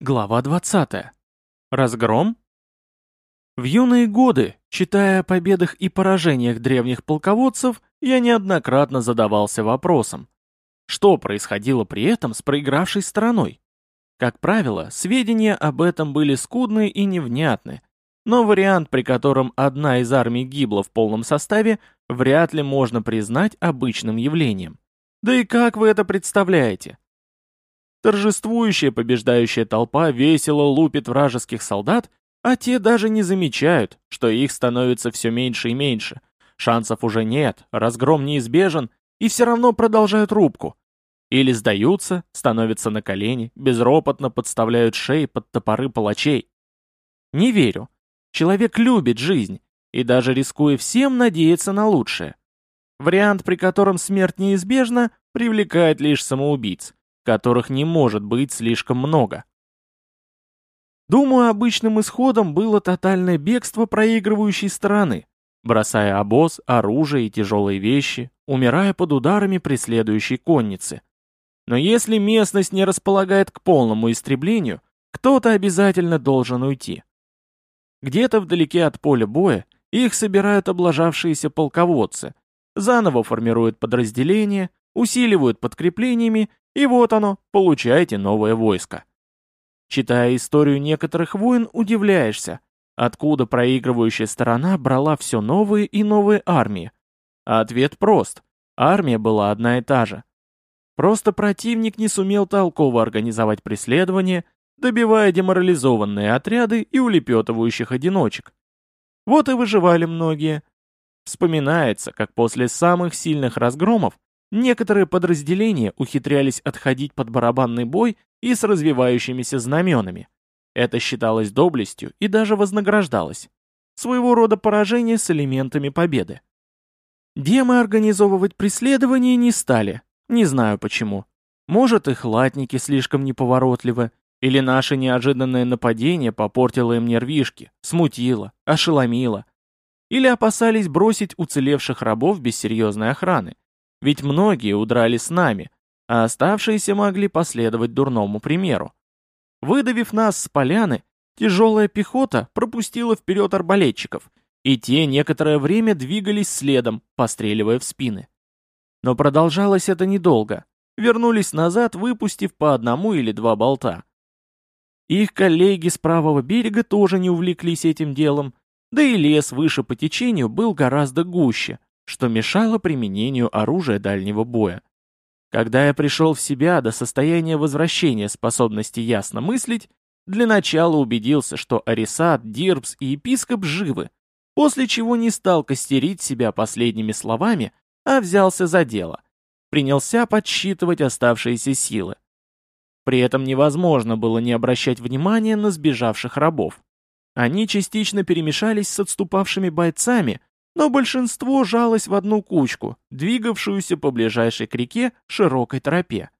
Глава 20. Разгром? В юные годы, читая о победах и поражениях древних полководцев, я неоднократно задавался вопросом, что происходило при этом с проигравшей стороной? Как правило, сведения об этом были скудны и невнятны, но вариант, при котором одна из армий гибла в полном составе, вряд ли можно признать обычным явлением. Да и как вы это представляете? Торжествующая побеждающая толпа весело лупит вражеских солдат, а те даже не замечают, что их становится все меньше и меньше. Шансов уже нет, разгром неизбежен, и все равно продолжают рубку. Или сдаются, становятся на колени, безропотно подставляют шеи под топоры палачей. Не верю. Человек любит жизнь, и даже рискуя всем, надеется на лучшее. Вариант, при котором смерть неизбежна, привлекает лишь самоубийц которых не может быть слишком много. Думаю, обычным исходом было тотальное бегство проигрывающей стороны, бросая обоз, оружие и тяжелые вещи, умирая под ударами преследующей конницы. Но если местность не располагает к полному истреблению, кто-то обязательно должен уйти. Где-то вдалеке от поля боя их собирают облажавшиеся полководцы, заново формируют подразделения, усиливают подкреплениями и вот оно, получаете новое войско. Читая историю некоторых войн, удивляешься, откуда проигрывающая сторона брала все новые и новые армии. А ответ прост. Армия была одна и та же. Просто противник не сумел толково организовать преследование, добивая деморализованные отряды и улепетывающих одиночек. Вот и выживали многие. Вспоминается, как после самых сильных разгромов Некоторые подразделения ухитрялись отходить под барабанный бой и с развивающимися знаменами. Это считалось доблестью и даже вознаграждалось. Своего рода поражение с элементами победы. Демы организовывать преследование не стали, не знаю почему. Может, их латники слишком неповоротливы, или наше неожиданное нападение попортило им нервишки, смутило, ошеломило. Или опасались бросить уцелевших рабов без серьезной охраны, ведь многие удрали с нами, а оставшиеся могли последовать дурному примеру. Выдавив нас с поляны, тяжелая пехота пропустила вперед арбалетчиков, и те некоторое время двигались следом, постреливая в спины. Но продолжалось это недолго. Вернулись назад, выпустив по одному или два болта. Их коллеги с правого берега тоже не увлеклись этим делом, да и лес выше по течению был гораздо гуще, что мешало применению оружия дальнего боя. Когда я пришел в себя до состояния возвращения способности ясно мыслить, для начала убедился, что Арисат, Дирбс и епископ живы, после чего не стал костерить себя последними словами, а взялся за дело. Принялся подсчитывать оставшиеся силы. При этом невозможно было не обращать внимания на сбежавших рабов. Они частично перемешались с отступавшими бойцами, но большинство жалось в одну кучку, двигавшуюся по ближайшей к реке широкой тропе.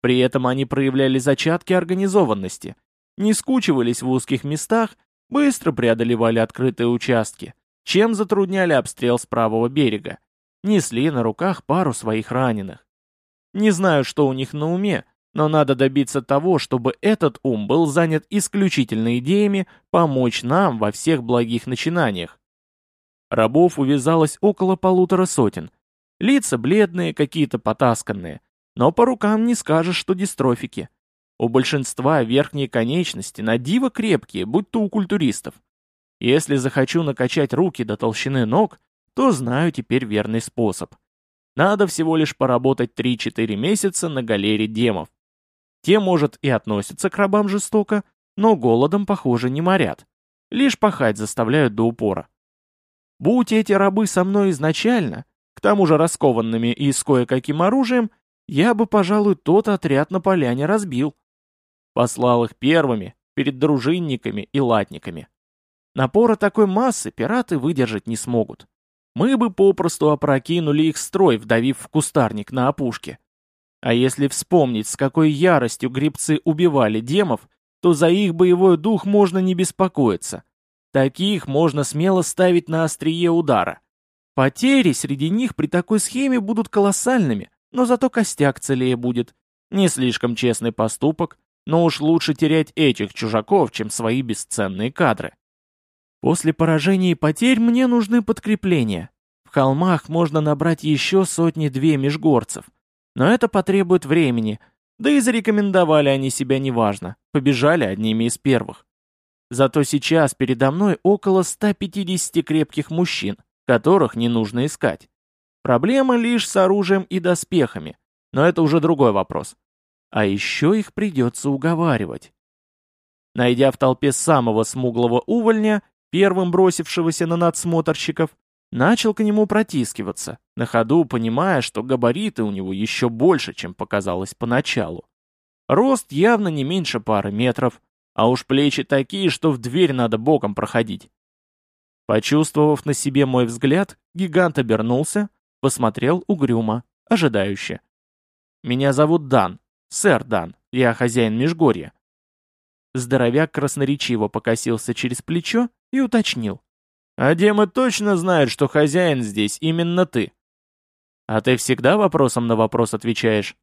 При этом они проявляли зачатки организованности, не скучивались в узких местах, быстро преодолевали открытые участки, чем затрудняли обстрел с правого берега, несли на руках пару своих раненых. Не знаю, что у них на уме, но надо добиться того, чтобы этот ум был занят исключительно идеями помочь нам во всех благих начинаниях, Рабов увязалось около полутора сотен. Лица бледные, какие-то потасканные. Но по рукам не скажешь, что дистрофики. У большинства верхние конечности на диво крепкие, будь то у культуристов. Если захочу накачать руки до толщины ног, то знаю теперь верный способ. Надо всего лишь поработать 3-4 месяца на галере демов. Те, может, и относятся к рабам жестоко, но голодом, похоже, не морят. Лишь пахать заставляют до упора. Будь эти рабы со мной изначально, к тому же раскованными и с кое-каким оружием, я бы, пожалуй, тот отряд на поляне разбил. Послал их первыми, перед дружинниками и латниками. Напора такой массы пираты выдержать не смогут. Мы бы попросту опрокинули их строй, вдавив в кустарник на опушке. А если вспомнить, с какой яростью грибцы убивали демов, то за их боевой дух можно не беспокоиться. Таких можно смело ставить на острие удара. Потери среди них при такой схеме будут колоссальными, но зато костяк целее будет. Не слишком честный поступок, но уж лучше терять этих чужаков, чем свои бесценные кадры. После поражения и потерь мне нужны подкрепления. В холмах можно набрать еще сотни-две межгорцев. Но это потребует времени, да и зарекомендовали они себя неважно, побежали одними из первых. Зато сейчас передо мной около 150 крепких мужчин, которых не нужно искать. Проблема лишь с оружием и доспехами, но это уже другой вопрос. А еще их придется уговаривать. Найдя в толпе самого смуглого увольня, первым бросившегося на надсмотрщиков, начал к нему протискиваться, на ходу понимая, что габариты у него еще больше, чем показалось поначалу. Рост явно не меньше пары метров, а уж плечи такие, что в дверь надо боком проходить. Почувствовав на себе мой взгляд, гигант обернулся, посмотрел угрюмо, ожидающе. «Меня зовут Дан, сэр Дан, я хозяин Межгорья». Здоровяк красноречиво покосился через плечо и уточнил. «А демы точно знают, что хозяин здесь именно ты?» «А ты всегда вопросом на вопрос отвечаешь?»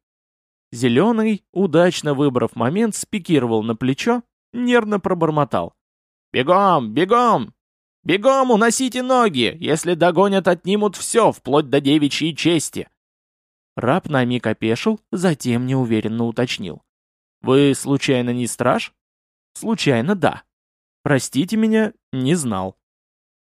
Зеленый, удачно выбрав момент, спикировал на плечо, нервно пробормотал. «Бегом, бегом! Бегом, уносите ноги! Если догонят, отнимут все, вплоть до девичьей чести!» Раб на миг опешил, затем неуверенно уточнил. «Вы, случайно, не страж?» «Случайно, да. Простите меня, не знал».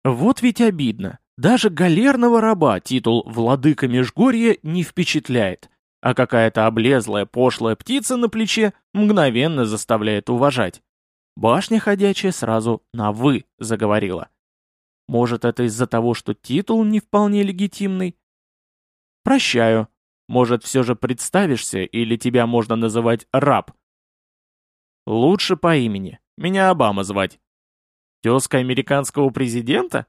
Вот ведь обидно. Даже галерного раба титул «Владыка Межгорья» не впечатляет, а какая-то облезлая пошлая птица на плече мгновенно заставляет уважать. Башня ходячая сразу на «вы» заговорила. Может, это из-за того, что титул не вполне легитимный? Прощаю. Может, все же представишься, или тебя можно называть раб? Лучше по имени. Меня Обама звать. Тезка американского президента?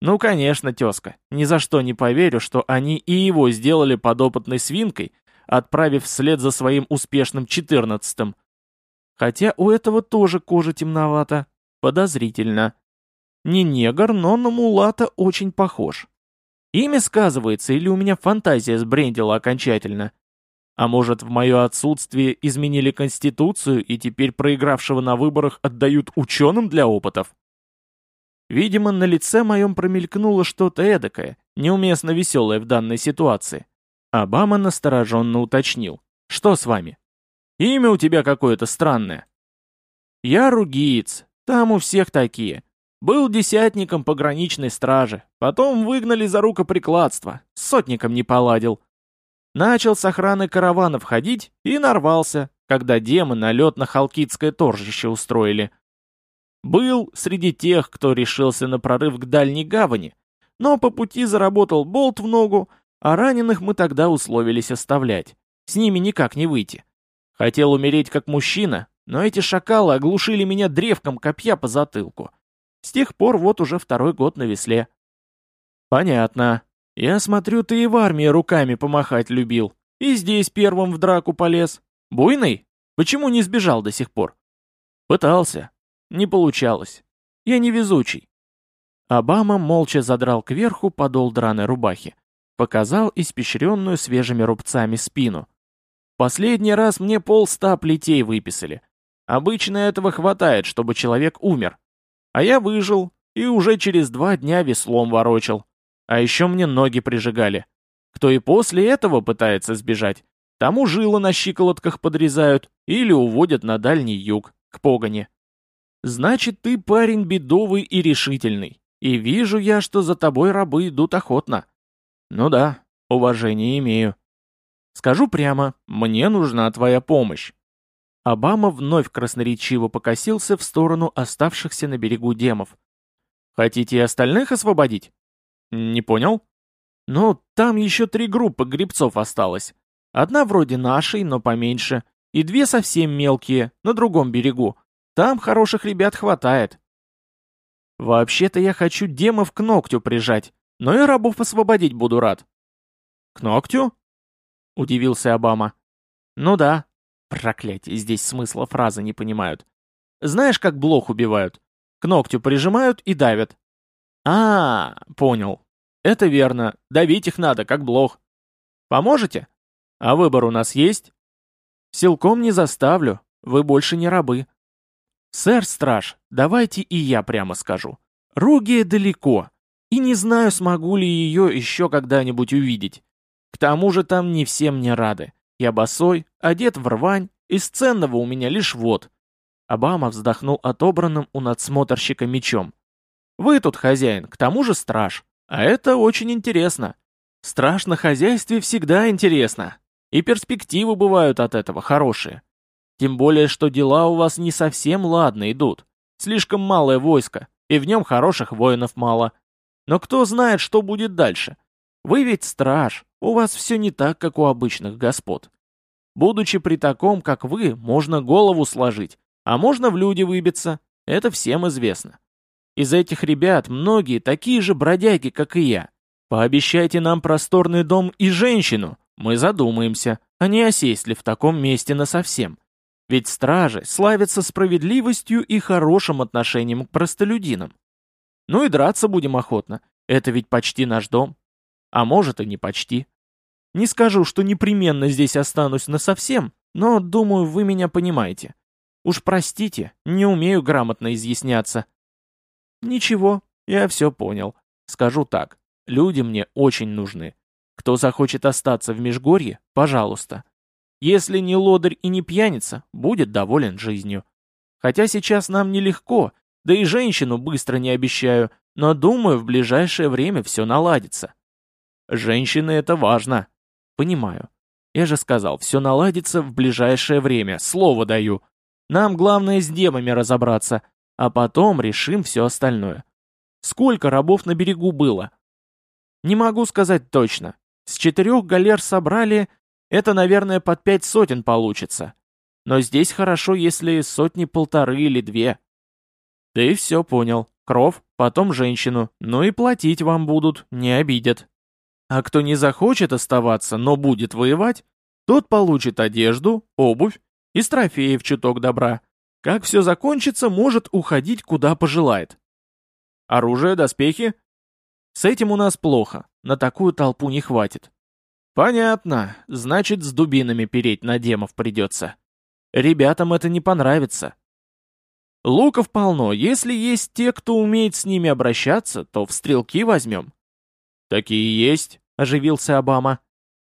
Ну, конечно, тезка. Ни за что не поверю, что они и его сделали подопытной свинкой, отправив вслед за своим успешным четырнадцатым. Хотя у этого тоже кожа темновата. Подозрительно. Не негр, но на мулата очень похож. Имя сказывается или у меня фантазия сбрендила окончательно? А может, в мое отсутствие изменили конституцию и теперь проигравшего на выборах отдают ученым для опытов? Видимо, на лице моем промелькнуло что-то эдакое, неуместно веселое в данной ситуации. Обама настороженно уточнил. «Что с вами? Имя у тебя какое-то странное». «Я ругиец, там у всех такие. Был десятником пограничной стражи, потом выгнали за рукоприкладство, с сотником не поладил. Начал с охраны караванов ходить и нарвался, когда демы налет на халкидское торжище устроили. Был среди тех, кто решился на прорыв к дальней гавани, но по пути заработал болт в ногу, а раненых мы тогда условились оставлять. С ними никак не выйти. Хотел умереть как мужчина, но эти шакалы оглушили меня древком копья по затылку. С тех пор вот уже второй год на весле. Понятно. Я смотрю, ты и в армии руками помахать любил. И здесь первым в драку полез. Буйный? Почему не сбежал до сих пор? Пытался. Не получалось. Я невезучий. Обама молча задрал кверху подол драной рубахи. Показал испещренную свежими рубцами спину. Последний раз мне полста плетей выписали. Обычно этого хватает, чтобы человек умер. А я выжил и уже через два дня веслом ворочал. А еще мне ноги прижигали. Кто и после этого пытается сбежать, тому жилы на щиколотках подрезают или уводят на дальний юг, к погоне. Значит, ты парень бедовый и решительный. И вижу я, что за тобой рабы идут охотно. Ну да, уважение имею. Скажу прямо, мне нужна твоя помощь. Обама вновь красноречиво покосился в сторону оставшихся на берегу демов. «Хотите и остальных освободить?» «Не понял?» «Ну, там еще три группы грибцов осталось. Одна вроде нашей, но поменьше, и две совсем мелкие, на другом берегу. Там хороших ребят хватает». «Вообще-то я хочу демов к ногтю прижать, но и рабов освободить буду рад». «К ногтю?» — удивился Обама. «Ну да, Проклятие, здесь смысла фразы не понимают. Знаешь, как блох убивают? К ногтю прижимают и давят. А, понял. Это верно. Давить их надо, как блох. Поможете? А выбор у нас есть? Силком не заставлю. вы больше не рабы. Сэр Страж, давайте и я прямо скажу. Ругия далеко, и не знаю, смогу ли ее еще когда-нибудь увидеть. К тому же там не все мне рады. Я босой, одет в рвань, из ценного у меня лишь вот. Обама вздохнул отобранным у надсмотрщика мечом. Вы тут хозяин, к тому же страж. А это очень интересно. Страж на хозяйстве всегда интересно. И перспективы бывают от этого хорошие. Тем более, что дела у вас не совсем ладно идут. Слишком малое войско, и в нем хороших воинов мало. Но кто знает, что будет дальше? Вы ведь страж, у вас все не так, как у обычных господ. Будучи при таком, как вы, можно голову сложить, а можно в люди выбиться, это всем известно. Из этих ребят многие такие же бродяги, как и я. Пообещайте нам просторный дом и женщину, мы задумаемся, а не осесть ли в таком месте насовсем. Ведь стражи славятся справедливостью и хорошим отношением к простолюдинам. Ну и драться будем охотно, это ведь почти наш дом. А может и не почти. Не скажу, что непременно здесь останусь насовсем, но, думаю, вы меня понимаете. Уж простите, не умею грамотно изъясняться. Ничего, я все понял. Скажу так, люди мне очень нужны. Кто захочет остаться в Межгорье, пожалуйста. Если не лодырь и не пьяница, будет доволен жизнью. Хотя сейчас нам нелегко, да и женщину быстро не обещаю, но думаю, в ближайшее время все наладится. Женщины это важно. Понимаю. Я же сказал, все наладится в ближайшее время, слово даю. Нам главное с демами разобраться, а потом решим все остальное. Сколько рабов на берегу было? Не могу сказать точно. С четырех галер собрали, это, наверное, под пять сотен получится. Но здесь хорошо, если сотни-полторы или две. И все понял. Кров, потом женщину, ну и платить вам будут, не обидят. А кто не захочет оставаться, но будет воевать, тот получит одежду, обувь из трофеев чуток добра. Как все закончится, может уходить куда пожелает. Оружие, доспехи? С этим у нас плохо, на такую толпу не хватит. Понятно, значит с дубинами переть на демов придется. Ребятам это не понравится. Луков полно, если есть те, кто умеет с ними обращаться, то в стрелки возьмем. Такие есть, оживился Обама.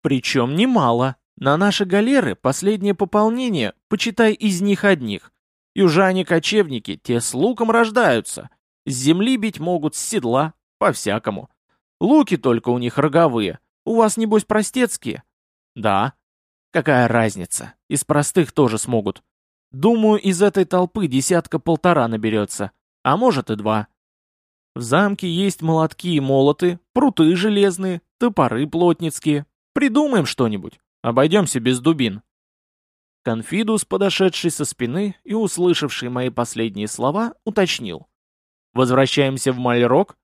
Причем немало. На наши галеры последнее пополнение, почитай из них одних. Южане-кочевники, те с луком рождаются. С земли бить могут с седла, по-всякому. Луки только у них роговые. У вас, небось, простецкие? Да. Какая разница? Из простых тоже смогут. Думаю, из этой толпы десятка-полтора наберется. А может и два. В замке есть молотки и молоты, пруты железные, топоры плотницкие. Придумаем что-нибудь. Обойдемся без дубин». Конфидус, подошедший со спины и услышавший мои последние слова, уточнил. «Возвращаемся в Мальрок?»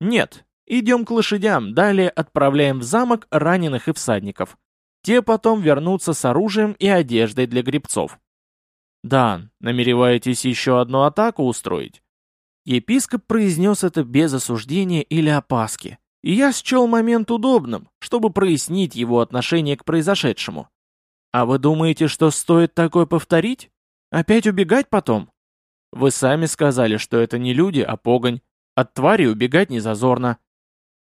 «Нет, идем к лошадям, далее отправляем в замок раненых и всадников. Те потом вернутся с оружием и одеждой для гребцов». «Дан, намереваетесь еще одну атаку устроить?» Епископ произнес это без осуждения или опаски, и я счел момент удобным, чтобы прояснить его отношение к произошедшему. А вы думаете, что стоит такое повторить? Опять убегать потом? Вы сами сказали, что это не люди, а погонь. От твари убегать не зазорно.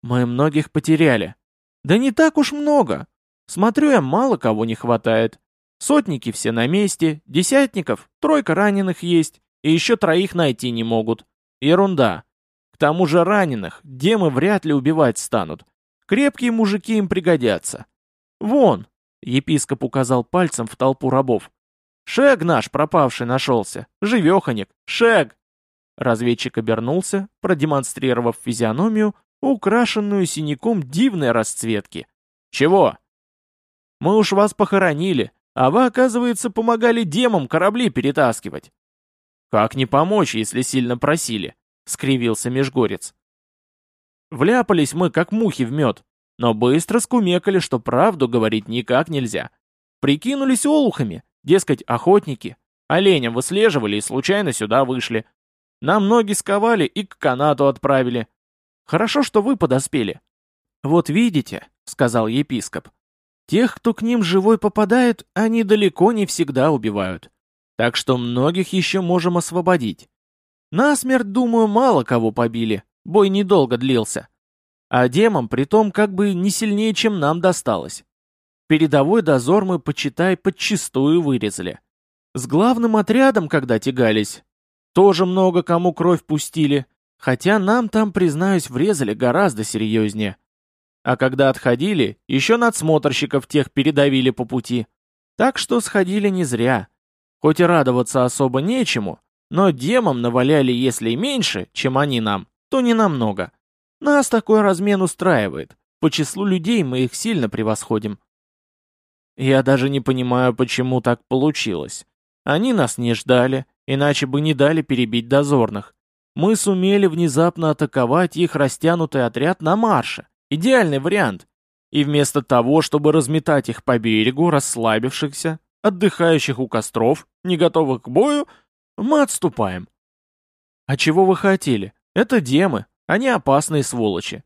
Мы многих потеряли. Да не так уж много. Смотрю я, мало кого не хватает. Сотники все на месте, десятников, тройка раненых есть, и еще троих найти не могут. Ерунда. К тому же раненых демы вряд ли убивать станут. Крепкие мужики им пригодятся. Вон, епископ указал пальцем в толпу рабов. Шег наш пропавший нашелся. Живеханик. Шег. Разведчик обернулся, продемонстрировав физиономию, украшенную синяком дивной расцветки. «Чего?» «Мы уж вас похоронили, а вы, оказывается, помогали демам корабли перетаскивать». «Как не помочь, если сильно просили?» — скривился Межгорец. Вляпались мы, как мухи в мед, но быстро скумекали, что правду говорить никак нельзя. Прикинулись олухами, дескать, охотники. Оленя выслеживали и случайно сюда вышли. Нам ноги сковали и к канату отправили. Хорошо, что вы подоспели. Вот видите, — сказал епископ, — тех, кто к ним живой попадает, они далеко не всегда убивают. Так что многих еще можем освободить. Насмерть, думаю, мало кого побили, бой недолго длился. А демам, притом, как бы не сильнее, чем нам досталось. Передовой дозор мы, почитай, подчистую вырезали. С главным отрядом, когда тягались, тоже много кому кровь пустили, хотя нам там, признаюсь, врезали гораздо серьезнее. А когда отходили, еще надсмотрщиков тех передавили по пути. Так что сходили не зря. Хоть и радоваться особо нечему, но демам наваляли, если и меньше, чем они нам, то не намного. Нас такой размен устраивает. По числу людей мы их сильно превосходим. Я даже не понимаю, почему так получилось. Они нас не ждали, иначе бы не дали перебить дозорных. Мы сумели внезапно атаковать их растянутый отряд на марше. Идеальный вариант. И вместо того, чтобы разметать их по берегу, расслабившихся, отдыхающих у костров, не готовых к бою, мы отступаем. А чего вы хотели? Это демы, они опасные сволочи.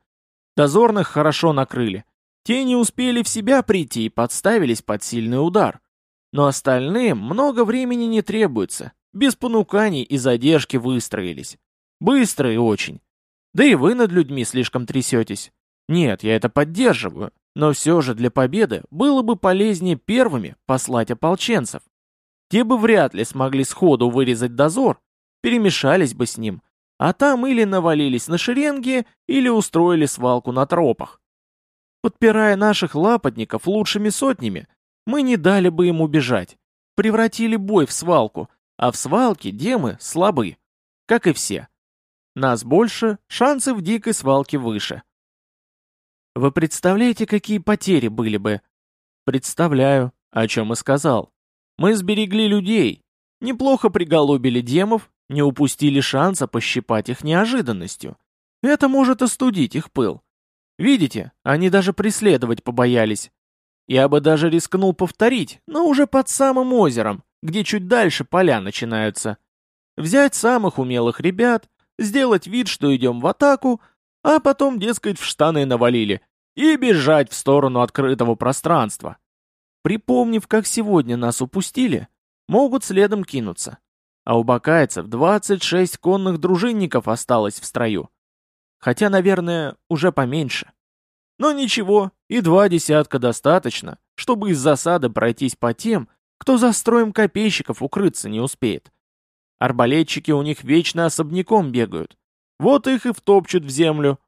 Дозорных хорошо накрыли. Те не успели в себя прийти и подставились под сильный удар. Но остальным много времени не требуется. Без понуканий и задержки выстроились. Быстро и очень. Да и вы над людьми слишком трясетесь. Нет, я это поддерживаю. Но все же для победы было бы полезнее первыми послать ополченцев. Те бы вряд ли смогли сходу вырезать дозор, перемешались бы с ним, а там или навалились на шеренги, или устроили свалку на тропах. Подпирая наших лапотников лучшими сотнями, мы не дали бы им убежать, превратили бой в свалку, а в свалке демы слабы, как и все. Нас больше, шансы в дикой свалке выше. Вы представляете, какие потери были бы? Представляю, о чем и сказал. Мы сберегли людей, неплохо приголубили демов, не упустили шанса пощипать их неожиданностью. Это может остудить их пыл. Видите, они даже преследовать побоялись. Я бы даже рискнул повторить, но уже под самым озером, где чуть дальше поля начинаются. Взять самых умелых ребят, сделать вид, что идем в атаку, а потом, дескать, в штаны навалили, и бежать в сторону открытого пространства. Припомнив, как сегодня нас упустили, могут следом кинуться. А у бакайцев 26 конных дружинников осталось в строю. Хотя, наверное, уже поменьше. Но ничего, и два десятка достаточно, чтобы из засады пройтись по тем, кто за строем копейщиков укрыться не успеет. Арбалетчики у них вечно особняком бегают. Вот их и втопчут в землю.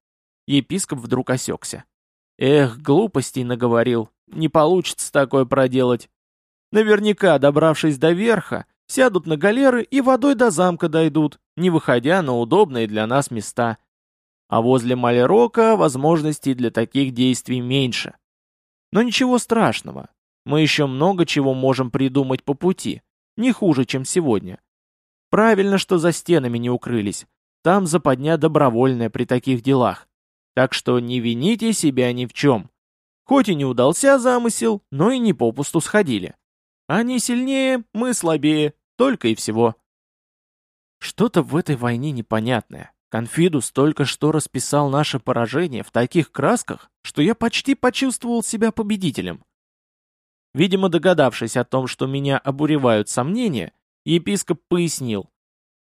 Епископ вдруг осекся. Эх, глупостей наговорил. Не получится такое проделать. Наверняка, добравшись до верха, сядут на галеры и водой до замка дойдут, не выходя на удобные для нас места. А возле Малерока возможностей для таких действий меньше. Но ничего страшного. Мы еще много чего можем придумать по пути. Не хуже, чем сегодня. Правильно, что за стенами не укрылись. Там западня добровольная при таких делах. Так что не вините себя ни в чем. Хоть и не удался замысел, но и не попусту сходили. Они сильнее, мы слабее, только и всего. Что-то в этой войне непонятное. Конфидус только что расписал наше поражение в таких красках, что я почти почувствовал себя победителем. Видимо, догадавшись о том, что меня обуревают сомнения, епископ пояснил.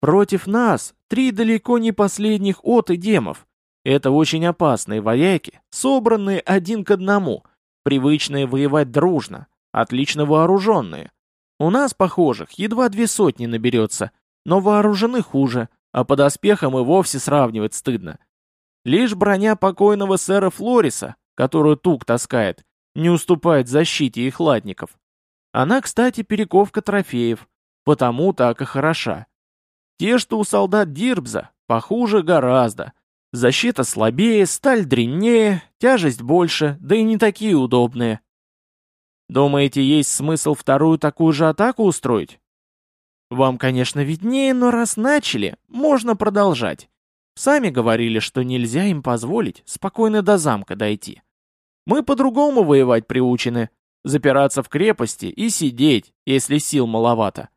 Против нас три далеко не последних от и демов, это очень опасные вояки, собранные один к одному, привычные воевать дружно, отлично вооруженные. У нас, похожих, едва две сотни наберется, но вооружены хуже, а под оспехом и вовсе сравнивать стыдно. Лишь броня покойного сэра Флориса, которую Тук таскает, не уступает защите их латников. Она, кстати, перековка трофеев, потому так и хороша. Те, что у солдат Дирбза, похуже гораздо, Защита слабее, сталь дреннее, тяжесть больше, да и не такие удобные. Думаете, есть смысл вторую такую же атаку устроить? Вам, конечно, виднее, но раз начали, можно продолжать. Сами говорили, что нельзя им позволить спокойно до замка дойти. Мы по-другому воевать приучены. Запираться в крепости и сидеть, если сил маловато.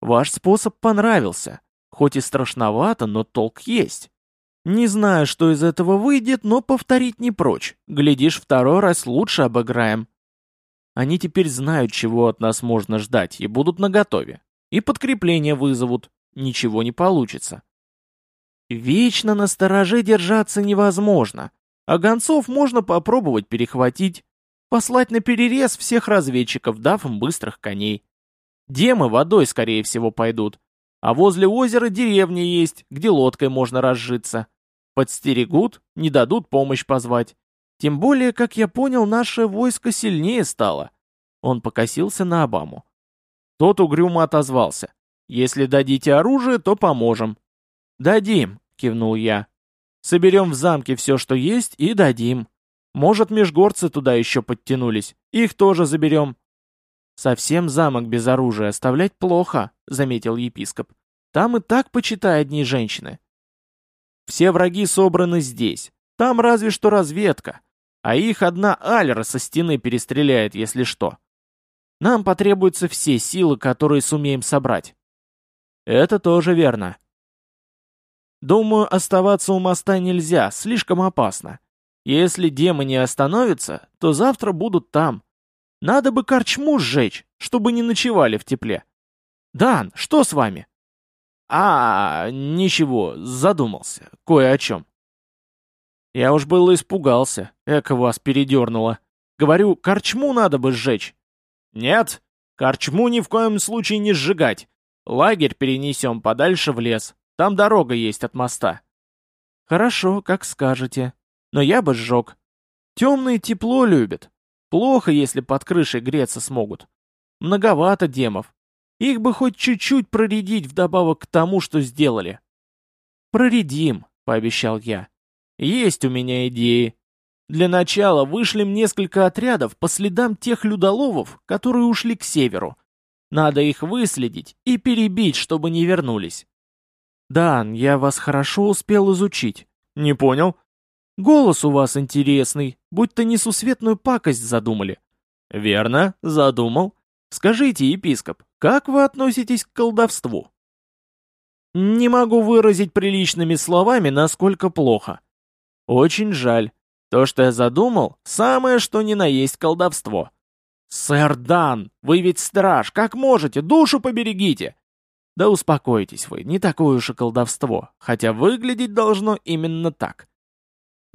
Ваш способ понравился. Хоть и страшновато, но толк есть. Не знаю, что из этого выйдет, но повторить не прочь. Глядишь, второй раз лучше обыграем. Они теперь знают, чего от нас можно ждать, и будут наготове. И подкрепление вызовут. Ничего не получится. Вечно на стороже держаться невозможно, а гонцов можно попробовать перехватить, послать на перерез всех разведчиков, дав им быстрых коней. Демы водой, скорее всего, пойдут, а возле озера деревня есть, где лодкой можно разжиться. Подстерегут, не дадут помощь позвать. Тем более, как я понял, наше войско сильнее стало. Он покосился на Обаму. Тот угрюмо отозвался. «Если дадите оружие, то поможем». «Дадим», — кивнул я. «Соберем в замке все, что есть, и дадим. Может, межгорцы туда еще подтянулись. Их тоже заберем». «Совсем замок без оружия оставлять плохо», — заметил епископ. «Там и так, почитай, одни женщины». «Все враги собраны здесь. Там разве что разведка. А их одна Альра со стены перестреляет, если что. Нам потребуются все силы, которые сумеем собрать. Это тоже верно. Думаю, оставаться у моста нельзя, слишком опасно. Если демы не остановятся, то завтра будут там. Надо бы корчму сжечь, чтобы не ночевали в тепле. Дан, что с вами? А, ничего, задумался, кое о чем. Я уж было испугался, эко вас передернуло. Говорю, корчму надо бы сжечь. Нет, корчму ни в коем случае не сжигать. Лагерь перенесем подальше в лес. Там дорога есть от моста. Хорошо, как скажете. Но я бы сжег. Темные тепло любят. Плохо, если под крышей греться смогут. Многовато демов. Их бы хоть чуть-чуть проредить вдобавок к тому, что сделали. «Проредим», — пообещал я. «Есть у меня идеи. Для начала вышлем несколько отрядов по следам тех людоловов, которые ушли к северу. Надо их выследить и перебить, чтобы не вернулись. «Дан, я вас хорошо успел изучить». «Не понял». «Голос у вас интересный, будто несусветную пакость задумали». «Верно, задумал. Скажите, епископ, как вы относитесь к колдовству?» «Не могу выразить приличными словами, насколько плохо». «Очень жаль. То, что я задумал, самое что ни на есть колдовство». «Сэр Дан, вы ведь страж, как можете, душу поберегите!» Да успокойтесь вы, не такое уж и колдовство, хотя выглядеть должно именно так.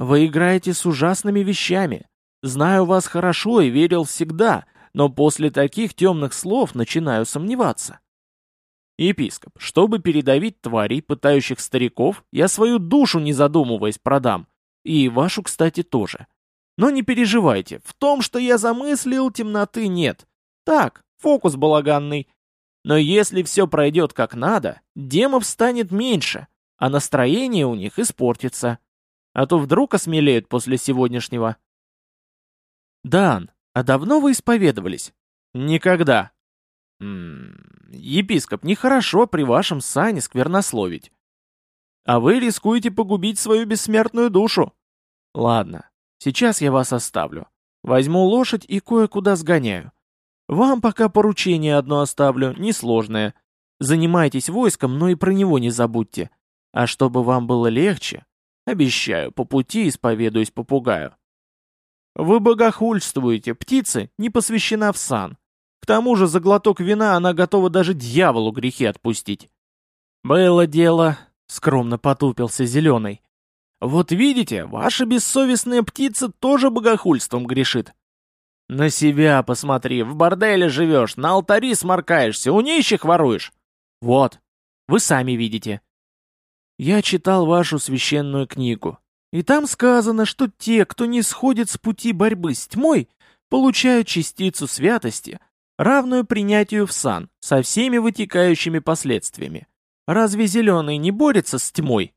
Вы играете с ужасными вещами. Знаю вас хорошо и верил всегда, но после таких темных слов начинаю сомневаться. Епископ, чтобы передавить тварей, пытающих стариков, я свою душу не задумываясь продам. И вашу, кстати, тоже. Но не переживайте, в том, что я замыслил, темноты нет. Так, фокус балаганный, но если все пройдет как надо, демов станет меньше, а настроение у них испортится. А то вдруг осмелеют после сегодняшнего. Дан, а давно вы исповедовались? Никогда. М -м, епископ, нехорошо при вашем сане сквернословить. А вы рискуете погубить свою бессмертную душу. Ладно, сейчас я вас оставлю. Возьму лошадь и кое-куда сгоняю. Вам пока поручение одно оставлю, несложное. Занимайтесь войском, но и про него не забудьте. А чтобы вам было легче, обещаю, по пути исповедуюсь попугаю. Вы богохульствуете, птица не посвящена в сан. К тому же за глоток вина она готова даже дьяволу грехи отпустить. Было дело, скромно потупился зеленый. Вот видите, ваша бессовестная птица тоже богохульством грешит. «На себя посмотри, в борделе живешь, на алтари сморкаешься, у нищих воруешь!» «Вот, вы сами видите». Я читал вашу священную книгу, и там сказано, что те, кто не сходит с пути борьбы с тьмой, получают частицу святости, равную принятию в сан, со всеми вытекающими последствиями. Разве Зеленый не борется с тьмой?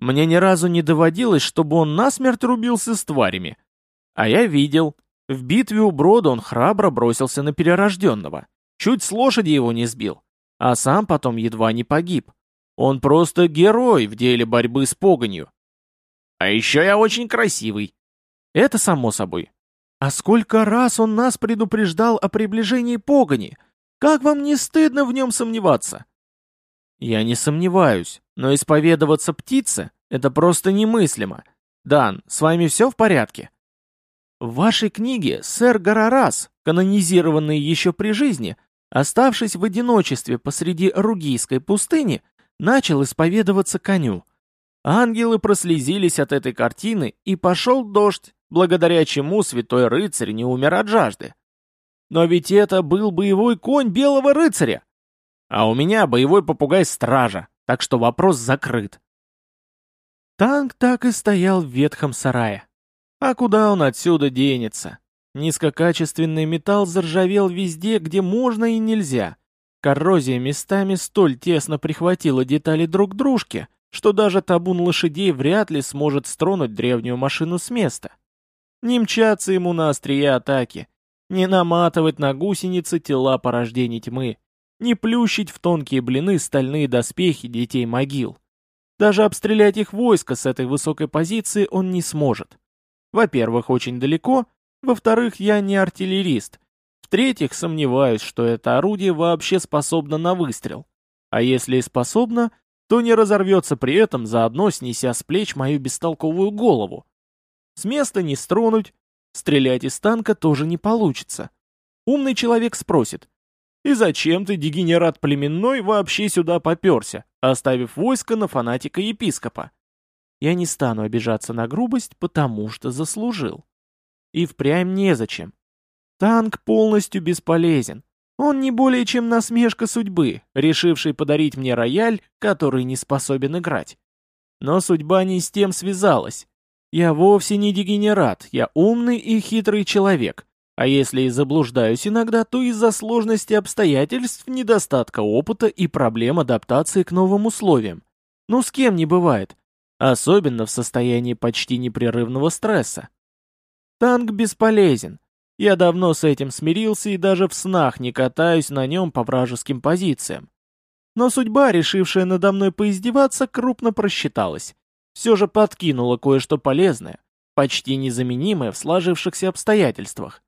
Мне ни разу не доводилось, чтобы он насмерть рубился с тварями. А я видел, в битве у Брода он храбро бросился на перерожденного. Чуть с лошади его не сбил. А сам потом едва не погиб. Он просто герой в деле борьбы с погонью. А еще я очень красивый. Это само собой. А сколько раз он нас предупреждал о приближении погони? Как вам не стыдно в нем сомневаться? Я не сомневаюсь, но исповедоваться птице — это просто немыслимо. Дан, с вами все в порядке? В вашей книге сэр Гарарас, канонизированный еще при жизни, Оставшись в одиночестве посреди Ругийской пустыни, начал исповедоваться коню. Ангелы прослезились от этой картины, и пошел дождь, благодаря чему святой рыцарь не умер от жажды. Но ведь это был боевой конь белого рыцаря. А у меня боевой попугай стража, так что вопрос закрыт. Танк так и стоял в ветхом сарае. А куда он отсюда денется? Низкокачественный металл заржавел везде, где можно и нельзя. Коррозия местами столь тесно прихватила детали друг дружки, что даже табун лошадей вряд ли сможет стронуть древнюю машину с места. Не мчаться ему на острие атаки, не наматывать на гусеницы тела порождений тьмы, не плющить в тонкие блины стальные доспехи детей могил. Даже обстрелять их войско с этой высокой позиции он не сможет. Во-первых, очень далеко, во-вторых, я не артиллерист. В-третьих, сомневаюсь, что это орудие вообще способно на выстрел. А если и способно, то не разорвется при этом, заодно снеся с плеч мою бестолковую голову. С места не стронуть, стрелять из танка тоже не получится. Умный человек спросит, «И зачем ты, дегенерат племенной, вообще сюда поперся, оставив войско на фанатика-епископа?» Я не стану обижаться на грубость, потому что заслужил. И впрямь незачем. Танк полностью бесполезен. Он не более чем насмешка судьбы, решившей подарить мне рояль, который не способен играть. Но судьба не с тем связалась. Я вовсе не дегенерат, я умный и хитрый человек. А если и заблуждаюсь иногда, то из-за сложности обстоятельств, недостатка опыта и проблем адаптации к новым условиям. Ну с кем не бывает. Особенно в состоянии почти непрерывного стресса. Танк бесполезен. Я давно с этим смирился и даже в снах не катаюсь на нем по вражеским позициям. Но судьба, решившая надо мной поиздеваться, крупно просчиталась. Все же подкинула кое-что полезное, почти незаменимое в сложившихся обстоятельствах.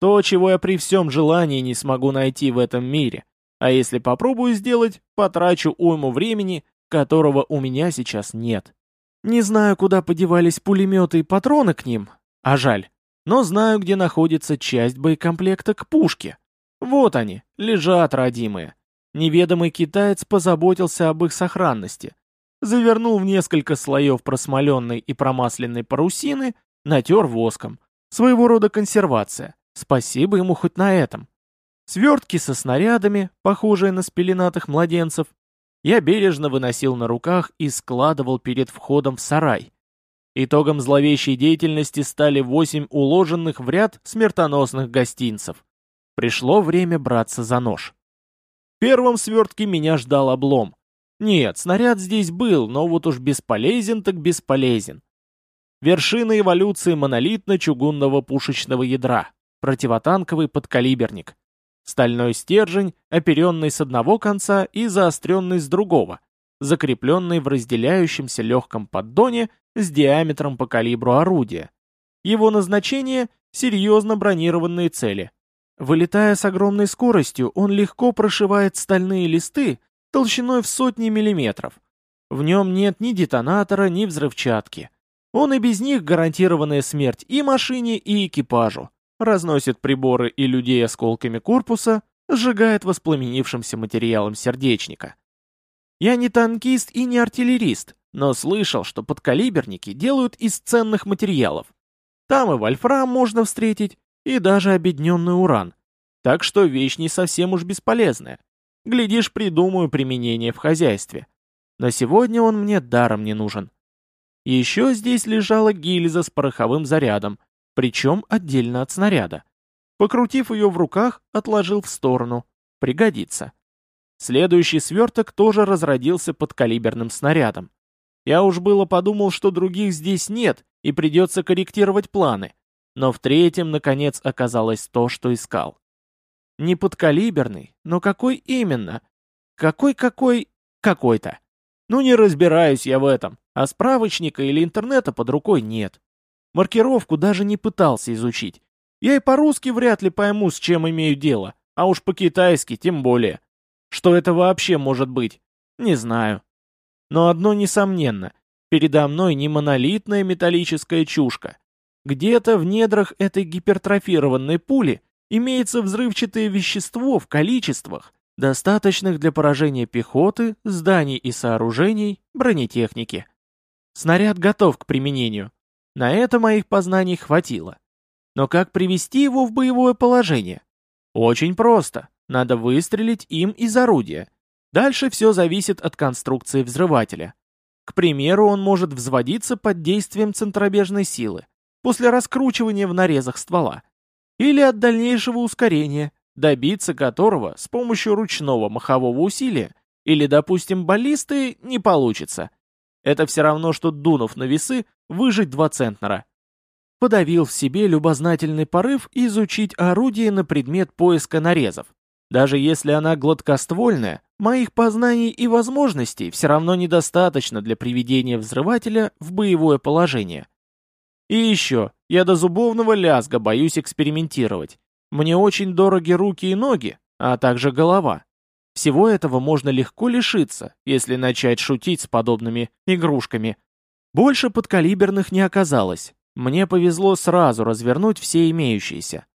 То, чего я при всем желании не смогу найти в этом мире. А если попробую сделать, потрачу уйму времени, которого у меня сейчас нет. Не знаю, куда подевались пулеметы и патроны к ним, а жаль. Но знаю, где находится часть боекомплекта к пушке. Вот они, лежат родимые. Неведомый китаец позаботился об их сохранности. Завернул в несколько слоев просмоленной и промасленной парусины, натер воском. Своего рода консервация. Спасибо ему хоть на этом. Свертки со снарядами, похожие на спеленатых младенцев, я бережно выносил на руках и складывал перед входом в сарай. Итогом зловещей деятельности стали восемь уложенных в ряд смертоносных гостинцев. Пришло время браться за нож. В первом свертке меня ждал облом. Нет, снаряд здесь был, но вот уж бесполезен так бесполезен. Вершина эволюции монолитно-чугунного пушечного ядра. Противотанковый подкалиберник. Стальной стержень, оперенный с одного конца и заостренный с другого, закрепленный в разделяющемся легком поддоне с диаметром по калибру орудия. Его назначение — серьезно бронированные цели. Вылетая с огромной скоростью, он легко прошивает стальные листы толщиной в сотни миллиметров. В нем нет ни детонатора, ни взрывчатки. Он и без них гарантированная смерть и машине, и экипажу. Разносит приборы и людей осколками корпуса, сжигает воспламенившимся материалом сердечника. Я не танкист и не артиллерист, но слышал, что подкалиберники делают из ценных материалов. Там и вольфрам можно встретить, и даже обедненный уран. Так что вещь не совсем уж бесполезная. Глядишь, придумаю применение в хозяйстве. Но сегодня он мне даром не нужен. Еще здесь лежала гильза с пороховым зарядом, причем отдельно от снаряда. Покрутив ее в руках, отложил в сторону. Пригодится. Следующий сверток тоже разродился подкалиберным снарядом. Я уж было подумал, что других здесь нет, и придется корректировать планы. Но в третьем, наконец, оказалось то, что искал. Не подкалиберный, но какой именно? Какой-какой... какой-то. Ну не разбираюсь я в этом, а справочника или интернета под рукой нет. Маркировку даже не пытался изучить. Я и по-русски вряд ли пойму, с чем имею дело, а уж по-китайски тем более. Что это вообще может быть? Не знаю. Но одно несомненно. Передо мной не монолитная металлическая чушка. Где-то в недрах этой гипертрофированной пули имеется взрывчатое вещество в количествах, достаточных для поражения пехоты, зданий и сооружений, бронетехники. Снаряд готов к применению. На это моих познаний хватило. Но как привести его в боевое положение? Очень просто. Надо выстрелить им из орудия. Дальше все зависит от конструкции взрывателя. К примеру, он может взводиться под действием центробежной силы, после раскручивания в нарезах ствола. Или от дальнейшего ускорения, добиться которого с помощью ручного махового усилия или, допустим, баллисты не получится. Это все равно, что дунув на весы, выжить два центнера. Подавил в себе любознательный порыв изучить орудие на предмет поиска нарезов. Даже если она гладкоствольная, моих познаний и возможностей все равно недостаточно для приведения взрывателя в боевое положение. И еще, я до зубовного лязга боюсь экспериментировать. Мне очень дороги руки и ноги, а также голова. Всего этого можно легко лишиться, если начать шутить с подобными игрушками. Больше подкалиберных не оказалось. Мне повезло сразу развернуть все имеющиеся.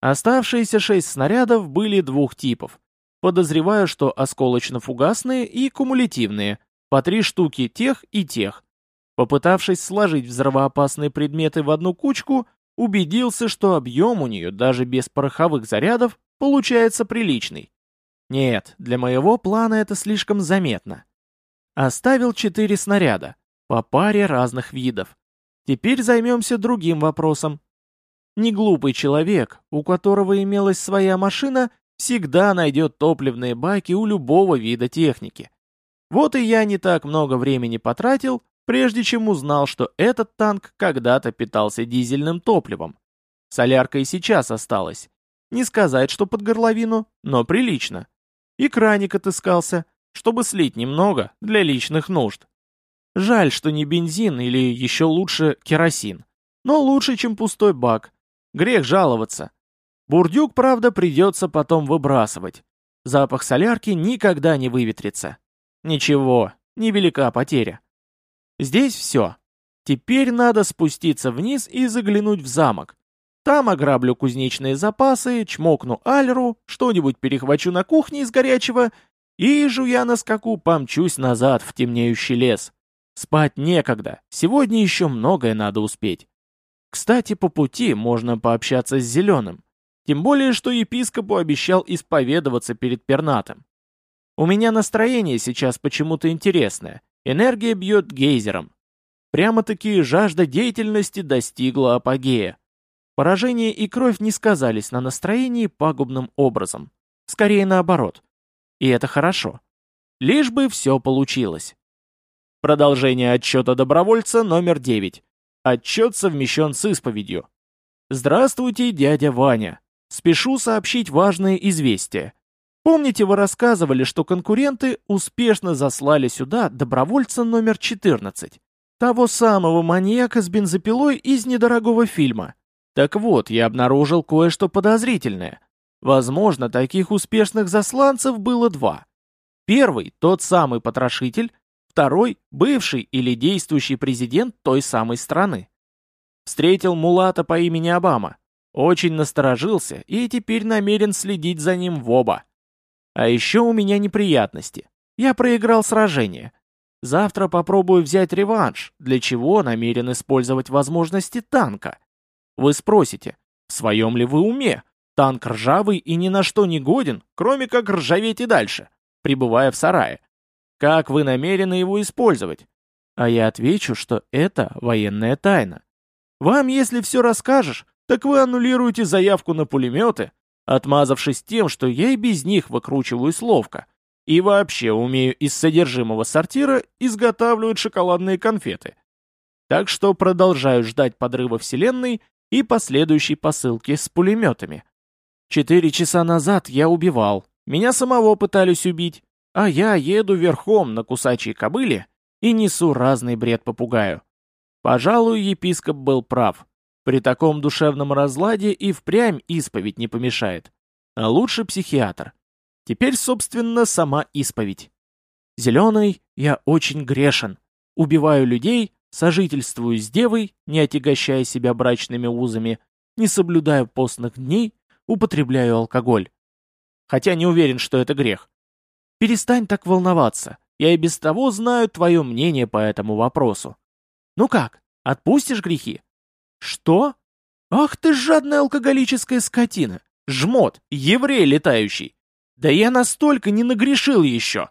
Оставшиеся шесть снарядов были двух типов. Подозреваю, что осколочно-фугасные и кумулятивные, по три штуки тех и тех. Попытавшись сложить взрывоопасные предметы в одну кучку, убедился, что объем у нее даже без пороховых зарядов получается приличный. Нет, для моего плана это слишком заметно. Оставил четыре снаряда, по паре разных видов. Теперь займемся другим вопросом. Неглупый человек, у которого имелась своя машина, всегда найдет топливные баки у любого вида техники. Вот и я не так много времени потратил, прежде чем узнал, что этот танк когда-то питался дизельным топливом. Солярка и сейчас осталась. Не сказать, что под горловину, но прилично. И краник отыскался, чтобы слить немного для личных нужд. Жаль, что не бензин или еще лучше керосин. Но лучше, чем пустой бак. Грех жаловаться. Бурдюк, правда, придется потом выбрасывать. Запах солярки никогда не выветрится. Ничего, невелика потеря. Здесь все. Теперь надо спуститься вниз и заглянуть в замок. Там ограблю кузнечные запасы, чмокну Альру, что-нибудь перехвачу на кухне из горячего и, жуя на скаку, помчусь назад в темнеющий лес. Спать некогда, сегодня еще многое надо успеть. Кстати, по пути можно пообщаться с Зеленым. Тем более, что епископу обещал исповедоваться перед пернатым. У меня настроение сейчас почему-то интересное. Энергия бьет гейзером. Прямо-таки жажда деятельности достигла апогея. Поражение и кровь не сказались на настроении пагубным образом. Скорее наоборот. И это хорошо. Лишь бы все получилось. Продолжение отчета добровольца номер 9. Отчет совмещен с исповедью. Здравствуйте, дядя Ваня. Спешу сообщить важное известие. Помните, вы рассказывали, что конкуренты успешно заслали сюда добровольца номер 14? Того самого маньяка с бензопилой из недорогого фильма. Так вот, я обнаружил кое-что подозрительное. Возможно, таких успешных засланцев было два. Первый – тот самый потрошитель, Второй – бывший или действующий президент той самой страны. Встретил мулата по имени Обама. Очень насторожился и теперь намерен следить за ним в оба. А еще у меня неприятности. Я проиграл сражение. Завтра попробую взять реванш, для чего намерен использовать возможности танка. Вы спросите, в своем ли вы уме? Танк ржавый и ни на что не годен, кроме как ржаветь и дальше, пребывая в сарае. Как вы намерены его использовать? А я отвечу, что это военная тайна. Вам, если все расскажешь, так вы аннулируете заявку на пулеметы, отмазавшись тем, что я и без них выкручиваюсь ловко. И вообще умею из содержимого сортира изготавливать шоколадные конфеты. Так что продолжаю ждать подрыва Вселенной и последующей посылки с пулеметами. Четыре часа назад я убивал. Меня самого пытались убить а я еду верхом на кусачей кобыле и несу разный бред попугаю. Пожалуй, епископ был прав. При таком душевном разладе и впрямь исповедь не помешает. А лучше психиатр. Теперь, собственно, сама исповедь. Зеленый, я очень грешен. Убиваю людей, сожительствую с девой, не отягощая себя брачными узами, не соблюдаю постных дней, употребляю алкоголь. Хотя не уверен, что это грех. Перестань так волноваться. Я и без того знаю твое мнение по этому вопросу. Ну как, отпустишь грехи? Что? Ах ты жадная алкоголическая скотина! Жмот, еврей летающий! Да я настолько не нагрешил еще!